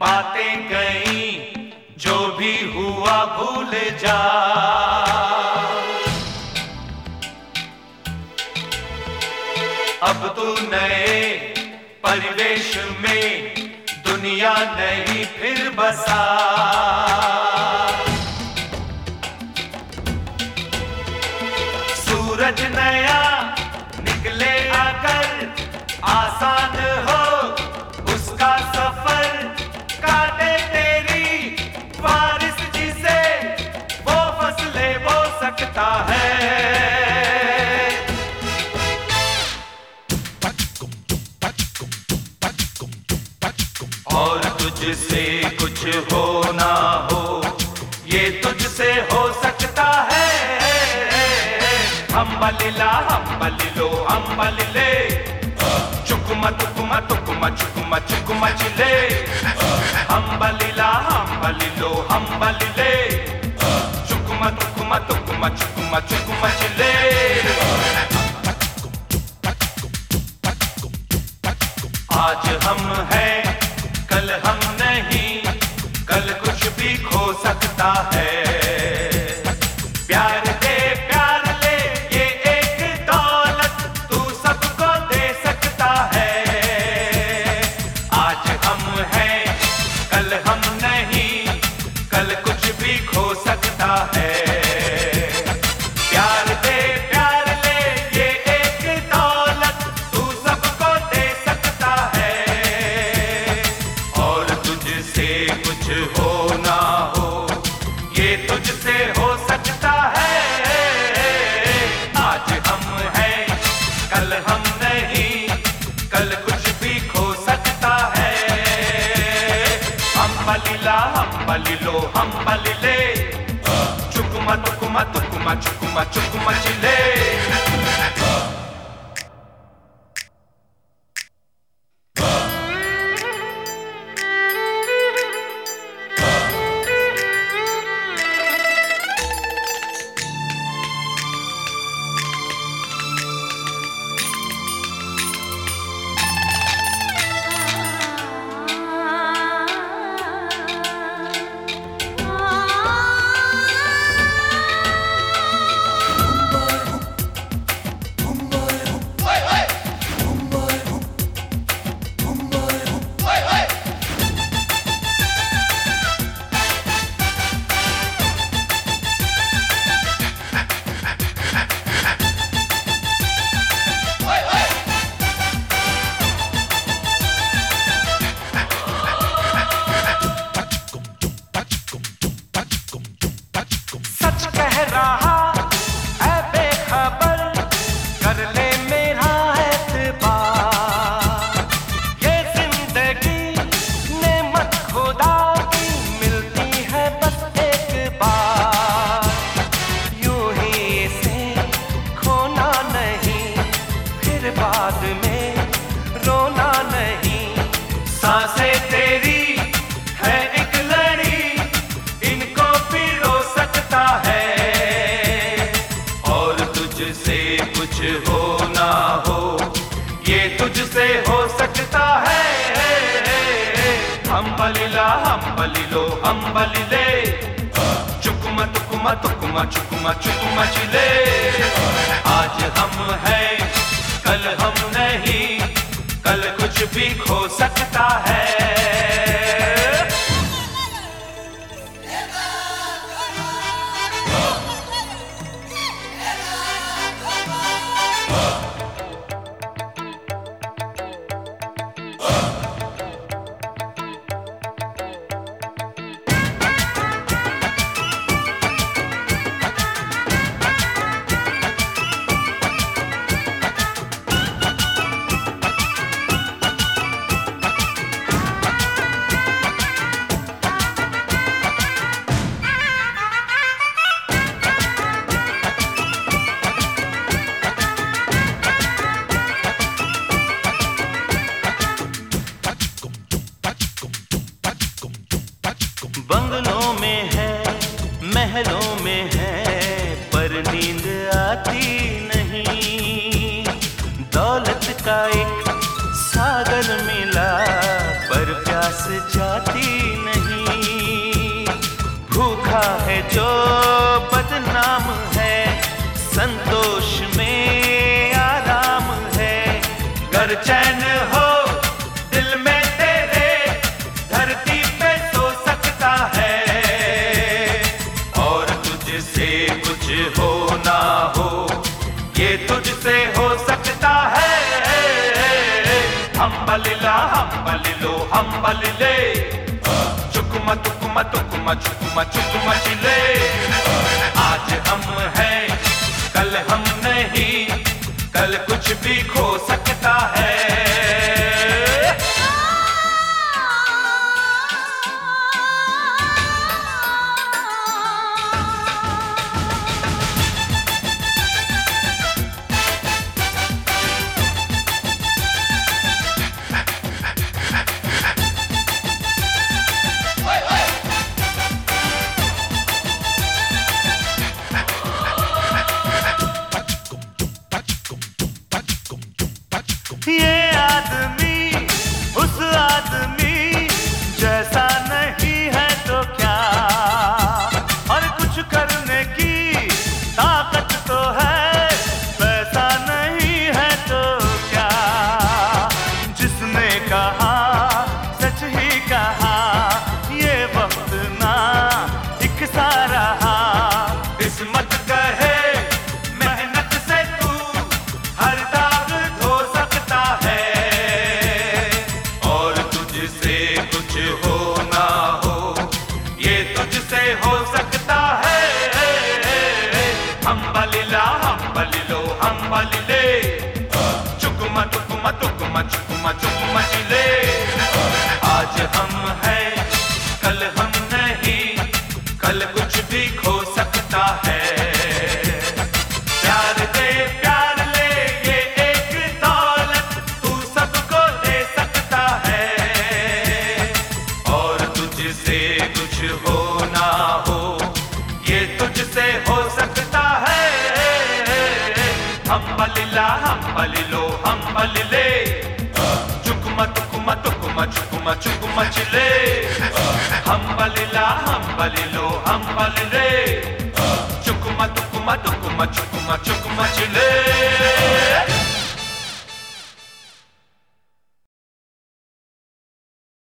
बातें गई जो भी हुआ भूल जा। अब तू नए परिवेश में दुनिया नहीं फिर बसा। सूरज नया निकले आकर आसान हो सकता है और तुझसे कुछ हो ना हो ये तुझसे हो सकता है हम बलिला हम बलिलो हम बलिले चुकुमा तुकुमा तुकुमा चुकुमा चुकुमा चिले नहीं। कल कुछ भी खो सकता है। प्यार दे प्यार ले, ये एक दौलत तू सबको दे सकता है। आज हम हैं, कल हम तुझसे कुछ हो ना हो ये तुझसे हो सकता है आज हम हैं कल हम नहीं कल कुछ भी खो सकता है हम बलिला हम बलिलो हम बलिले चुकुमा तुकुमा तुकुमा चुकुमा चुकुमा चिले बलिला हम बलिलो हम बलिले चुकुमा तुकुमा तुकुमा चुकुमा चुकुमा चिले आज हम हैं, कल हम नहीं, कल कुछ भी खो सकता है। बंगलों में है, महलों में है, पर नींद आती नहीं। दौलत का एक सागर मिला, पर प्यास जाती नहीं। भूखा है जो बदनाम है, संतोष में आराम है। घर चैन हो बलिले चुकुमा तुकुमा तुकुमा चुकुमा चुकुमा चिले आज हम हैं, कल हम नहीं, कल कुछ भी खो सकता है। हो ना हो ये तुझसे हो सकता है हम बलिला हम बलिलो हम बलिले चुकमा तुकुमा तुकुमा चुकमा चुकमा चिले आज हम तुझसे कुछ हो ना हो, ये तुझसे हो सकता है। हम बलिला हम बलिलो हम बलिले चुकुमा तुकुमा तुकुमा चुकुमा चुकुमा चिले हम बलिला हम बलिलो हम बलिले चुकुमा तुकुमा तुकुमा चुकुमा चुकुमा चिले